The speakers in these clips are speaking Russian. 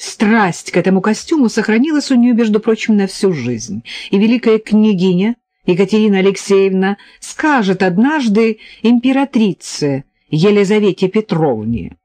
Страсть к этому костюму сохранилась у нее, между прочим, на всю жизнь, и великая княгиня Екатерина Алексеевна скажет однажды императрице Елизавете Петровне,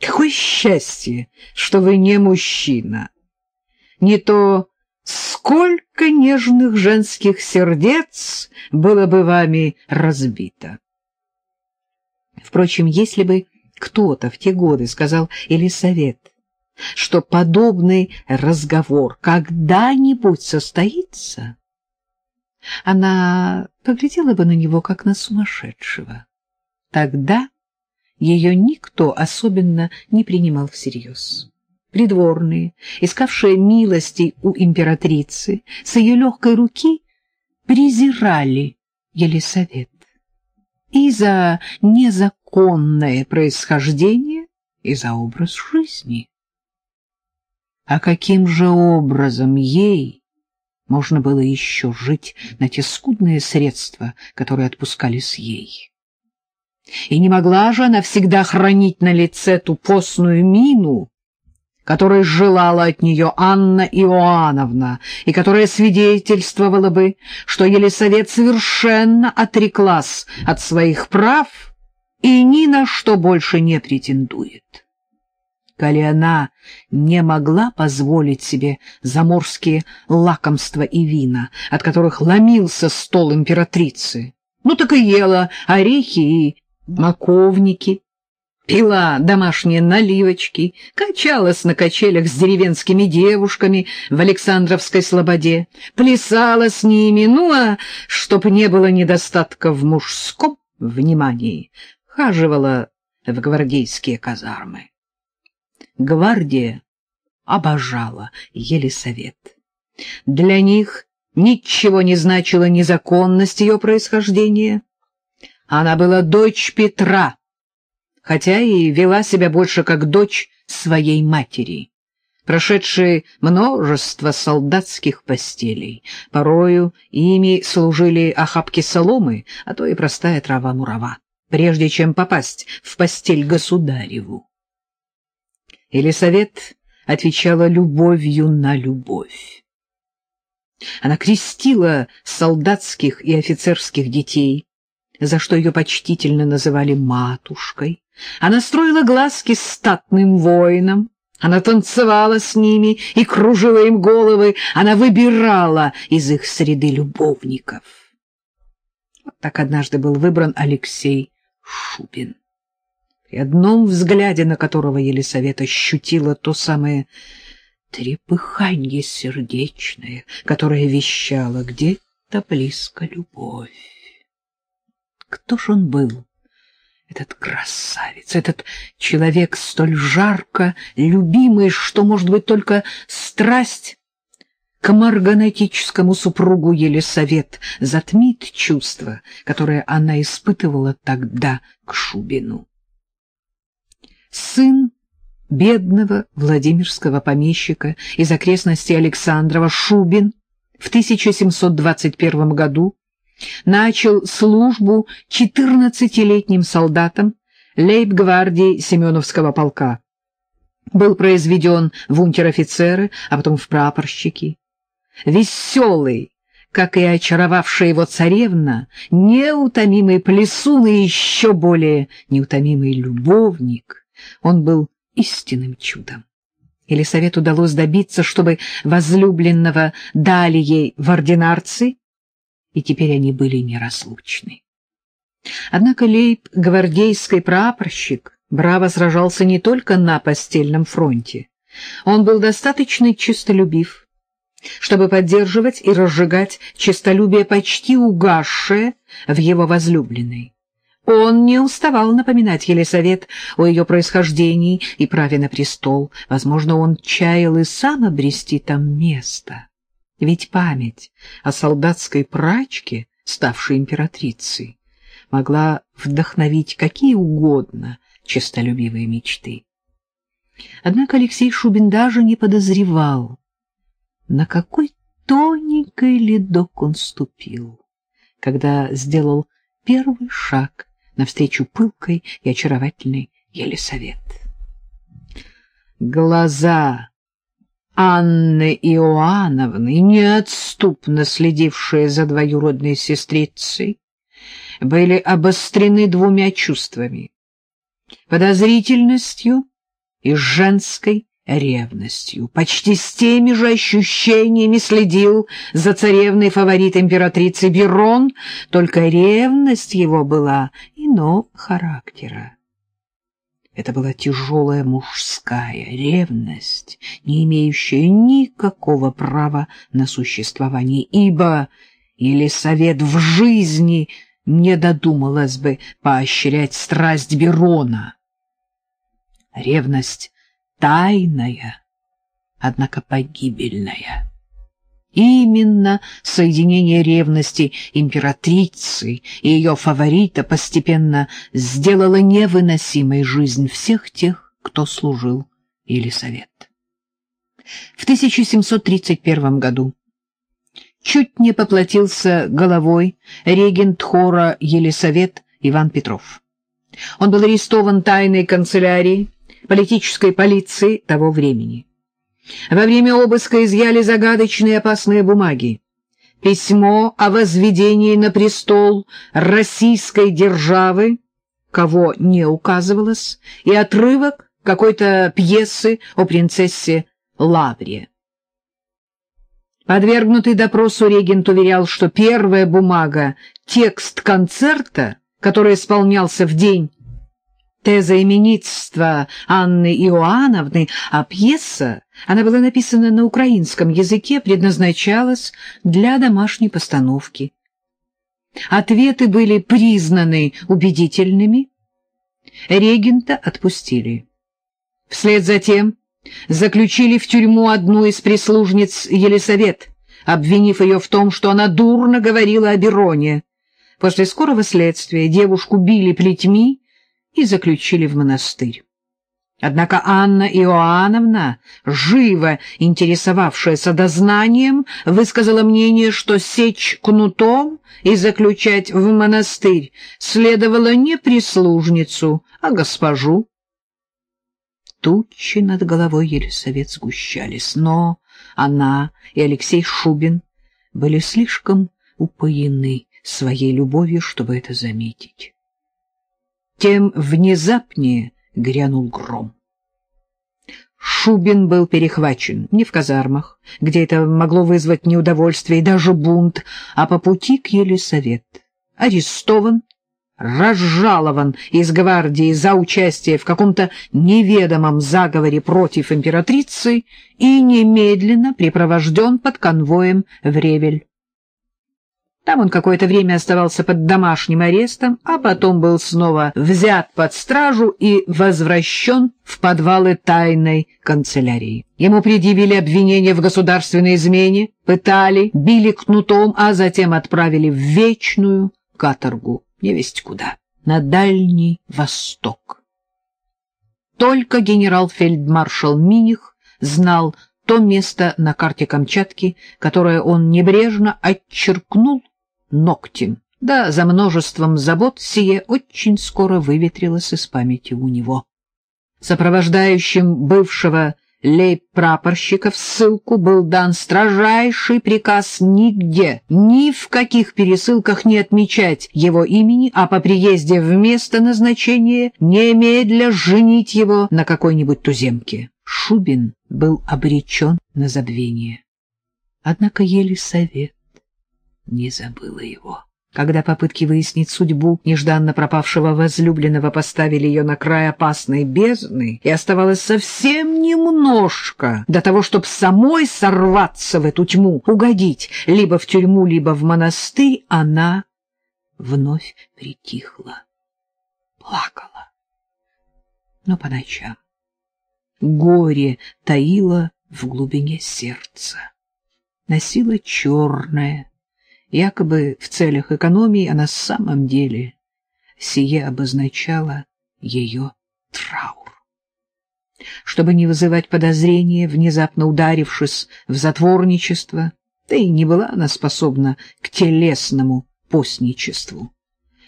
«Какое счастье, что вы не мужчина! Не то сколько нежных женских сердец было бы вами разбито!» Впрочем, если бы кто-то в те годы сказал Елисавет, что подобный разговор когда-нибудь состоится, она поглядела бы на него, как на сумасшедшего. Тогда ее никто особенно не принимал всерьез. Придворные, искавшие милости у императрицы, с ее легкой руки презирали Елисавет и за незаконное происхождение, и за образ жизни. А каким же образом ей можно было еще жить на те скудные средства, которые отпускались ей? И не могла же она всегда хранить на лице ту постную мину, которой желала от нее Анна Иоанновна, и которая свидетельствовала бы, что Елисавет совершенно отреклась от своих прав и ни на что больше не претендует. Коли она не могла позволить себе заморские лакомства и вина, от которых ломился стол императрицы, ну так и ела орехи и маковники, пила домашние наливочки, качалась на качелях с деревенскими девушками в Александровской слободе, плясала с ними, ну а чтоб не было недостатка в мужском внимании, хаживала в гвардейские казармы. Гвардия обожала Елисавет. Для них ничего не значила незаконность ее происхождения, она была дочь Петра, хотя и вела себя больше как дочь своей матери, прошедшей множество солдатских постелей. Порою ими служили охапки соломы, а то и простая трава-мурава, прежде чем попасть в постель государеву. Елисавет отвечала любовью на любовь. Она крестила солдатских и офицерских детей, за что ее почтительно называли матушкой. Она строила глазки статным воинам, она танцевала с ними и кружила им головы, она выбирала из их среды любовников. Вот так однажды был выбран Алексей Шубин, при одном взгляде на которого Елисавета ощутила то самое трепыханье сердечное, которое вещало где-то близко любовь. Кто ж он был? Этот красавец, этот человек столь жарко любимый, что, может быть, только страсть к марганетическому супругу Елисавет затмит чувство, которое она испытывала тогда к Шубину. Сын бедного Владимирского помещика из окрестностей Александрова Шубин в 1721 году начал службу четырнадцатилетним солдатом лейб-гвардии Семеновского полка. Был произведен в унтер-офицеры, а потом в прапорщики. Веселый, как и очаровавшая его царевна, неутомимый плесун и еще более неутомимый любовник, он был истинным чудом. Елисавет удалось добиться, чтобы возлюбленного дали ей в ординарцы, и теперь они были неразлучны. Однако Лейб, гвардейский прапорщик, браво сражался не только на постельном фронте. Он был достаточно честолюбив, чтобы поддерживать и разжигать честолюбие, почти угасшее в его возлюбленной. Он не уставал напоминать Елисавет о ее происхождении и праве на престол. Возможно, он чаял и сам обрести там место. Ведь память о солдатской прачке, ставшей императрицей, могла вдохновить какие угодно честолюбивые мечты. Однако Алексей Шубин даже не подозревал, на какой тоненький ледок он ступил, когда сделал первый шаг навстречу пылкой и очаровательной Елисавет. Глаза Анны Иоанновны, неотступно следившие за двоюродной сестрицей, были обострены двумя чувствами — подозрительностью и женской ревностью. Почти с теми же ощущениями следил за царевной фаворит императрицы Берон, только ревность его была иного характера. Это была тяжелая мужская ревность, не имеющая никакого права на существование, ибо Елисавет в жизни не додумалась бы поощрять страсть Берона. Ревность тайная, однако погибельная. Именно соединение ревности императрицы и ее фаворита постепенно сделало невыносимой жизнь всех тех, кто служил Елисавет. В 1731 году чуть не поплатился головой регент хора Елисавет Иван Петров. Он был арестован тайной канцелярией политической полиции того времени. Во время обыска изъяли загадочные опасные бумаги. Письмо о возведении на престол российской державы, кого не указывалось, и отрывок какой-то пьесы о принцессе Лавре. Подвергнутый допросу регент уверял, что первая бумага — текст концерта, который исполнялся в день теза именитства Анны Иоанновны, а пьеса, она была написана на украинском языке, предназначалась для домашней постановки. Ответы были признаны убедительными, регента отпустили. Вслед за тем заключили в тюрьму одну из прислужниц Елисавет, обвинив ее в том, что она дурно говорила о Бероне. После скорого следствия девушку били плетьми, и заключили в монастырь. Однако Анна Иоанновна, живо интересовавшаяся дознанием, высказала мнение, что сечь кнутом и заключать в монастырь следовало не прислужницу, а госпожу. Тучи над головой Елисавет сгущались, но она и Алексей Шубин были слишком упоены своей любовью, чтобы это заметить тем внезапнее грянул гром. Шубин был перехвачен не в казармах, где это могло вызвать неудовольствие и даже бунт, а по пути к Елисавет. Арестован, разжалован из гвардии за участие в каком-то неведомом заговоре против императрицы и немедленно припровожден под конвоем в Ревель. Там он какое-то время оставался под домашним арестом, а потом был снова взят под стражу и возвращен в подвалы тайной канцелярии. Ему предъявили обвинение в государственной измене, пытали, били кнутом, а затем отправили в вечную каторгу, невесть куда, на Дальний Восток. Только генерал-фельдмаршал Миних знал то место на карте Камчатки, которое он небрежно отчеркнул ногтем. Да, за множеством забот сие очень скоро выветрилось из памяти у него. Сопровождающим бывшего лейб-прапорщика в ссылку был дан строжайший приказ нигде, ни в каких пересылках не отмечать его имени, а по приезде в место назначения немедля женить его на какой-нибудь туземке. Шубин был обречен на забвение. Однако Елисавет не забыла его. Когда попытки выяснить судьбу нежданно пропавшего возлюбленного поставили ее на край опасной бездны, и оставалось совсем немножко до того, чтобы самой сорваться в эту тьму, угодить либо в тюрьму, либо в монастырь, она вновь притихла, плакала. Но по ночам горе таило в глубине сердца, носило черное, Якобы в целях экономии, а на самом деле сие обозначало ее траур. Чтобы не вызывать подозрения, внезапно ударившись в затворничество, да и не была она способна к телесному постничеству,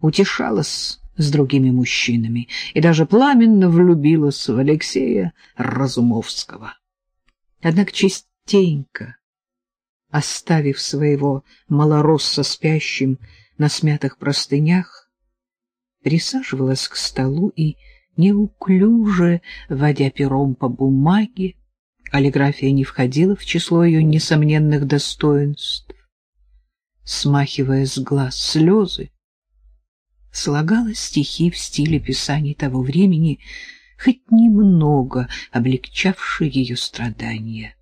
утешалась с другими мужчинами и даже пламенно влюбилась в Алексея Разумовского. Однако частенько, оставив своего малоросса спящим на смятых простынях, присаживалась к столу и, неуклюже водя пером по бумаге, каллиграфия не входила в число ее несомненных достоинств, смахивая с глаз слезы, слагала стихи в стиле писаний того времени, хоть немного облегчавшие ее страдания.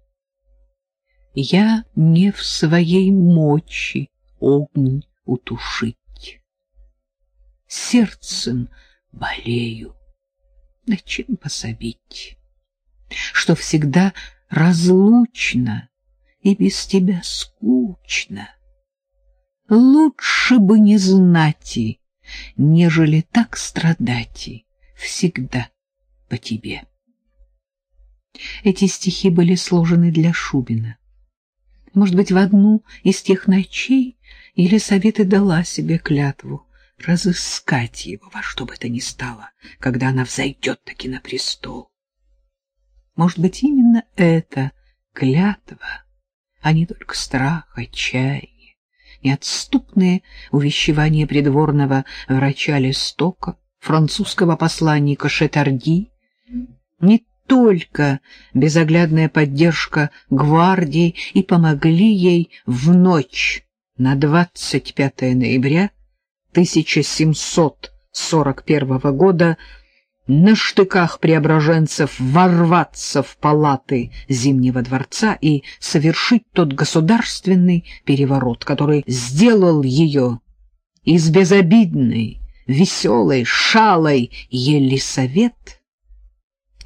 Я не в своей мочи огонь утушить. Сердцем болею, на чем пособить, что всегда разлучно и без тебя скучно. Лучше бы не знать и нежели так страдать и всегда по тебе. Эти стихи были сложены для Шубина. Может быть, в одну из тех ночей Елисавета дала себе клятву разыскать его во что бы то ни стало, когда она взойдет таки на престол. Может быть, именно это клятва, а не только страх, отчаяние неотступные увещевания придворного врача Листока, французского посланника Шетарди, не только безоглядная поддержка гвардии и помогли ей в ночь на 25 ноября 1741 года на штыках преображенцев ворваться в палаты Зимнего дворца и совершить тот государственный переворот, который сделал ее из безобидной, веселой, шалой Елисавет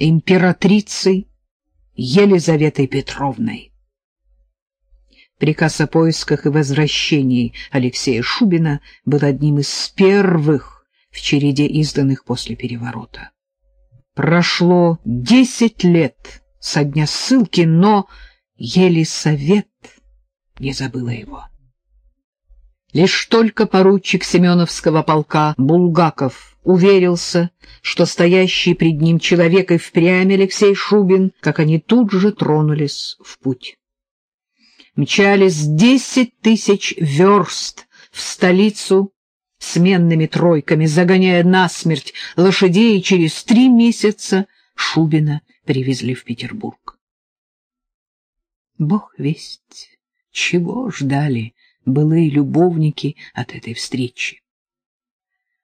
императрицей Елизаветой Петровной. Приказ о поисках и возвращении Алексея Шубина был одним из первых в череде изданных после переворота. Прошло десять лет со дня ссылки, но Елисавет не забыла его. Лишь только поручик Семеновского полка Булгаков уверился, что стоящий пред ним человек и впрямь Алексей Шубин, как они тут же тронулись в путь. Мчались десять тысяч верст в столицу сменными тройками, загоняя насмерть лошадей, и через три месяца Шубина привезли в Петербург. Бог весть, чего ждали былые любовники от этой встречи.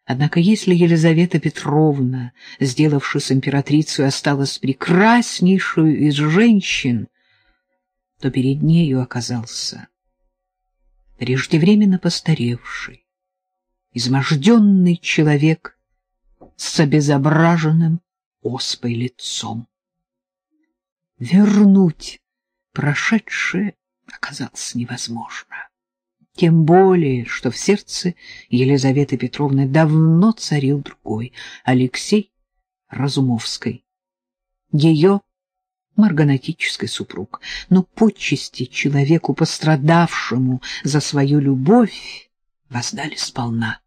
Однако если Елизавета Петровна, сделавшись императрицей, осталась прекраснейшую из женщин, то перед нею оказался преждевременно постаревший, изможденный человек с обезображенным оспой лицом. Вернуть прошедшее оказалось невозможно. Тем более, что в сердце Елизаветы Петровны давно царил другой, Алексей Разумовский. Ее марганатический супруг, но почести человеку, пострадавшему за свою любовь, воздали сполна.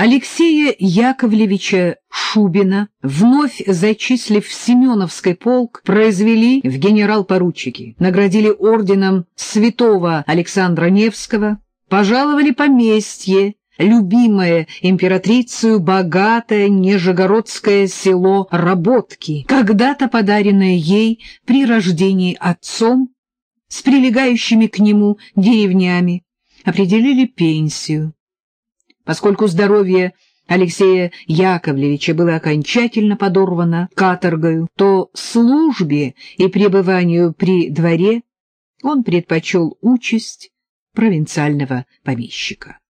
Алексея Яковлевича Шубина, вновь зачислив в Семеновский полк, произвели в генерал-поручики, наградили орденом святого Александра Невского, пожаловали поместье, любимое императрицу богатое нижегородское село Работки, когда-то подаренное ей при рождении отцом с прилегающими к нему деревнями, определили пенсию Поскольку здоровье Алексея Яковлевича было окончательно подорвано каторгою, то службе и пребыванию при дворе он предпочел участь провинциального помещика.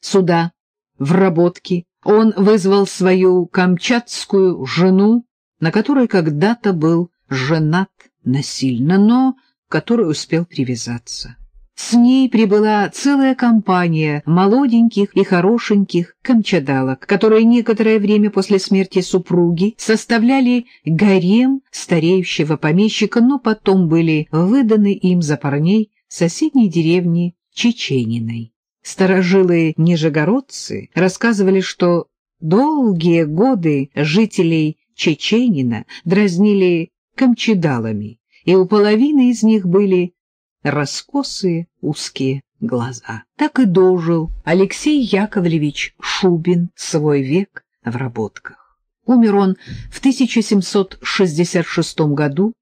Сюда, в работке, он вызвал свою камчатскую жену, на которой когда-то был женат насильно, но которой успел привязаться. С ней прибыла целая компания молоденьких и хорошеньких камчадалок, которые некоторое время после смерти супруги составляли гарем стареющего помещика, но потом были выданы им за парней соседней деревни Чечениной. Старожилые нижегородцы рассказывали, что Долгие годы жителей Чеченина дразнили камчедалами, и у половины из них были раскосые узкие глаза. Так и дожил Алексей Яковлевич Шубин свой век в работках. Умер он в 1766 году,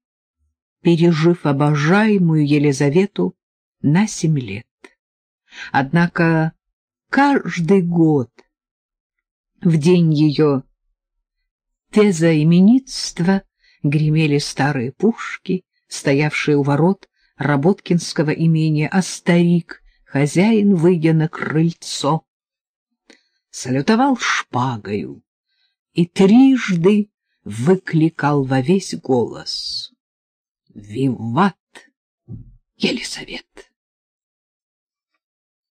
пережив обожаемую Елизавету на семь лет. Однако каждый год в день ее тезоименитства гремели старые пушки, стоявшие у ворот Работкинского имения, а старик, хозяин, выйдя на крыльцо, салютовал шпагою и трижды выкликал во весь голос «Виват, Елисавет!»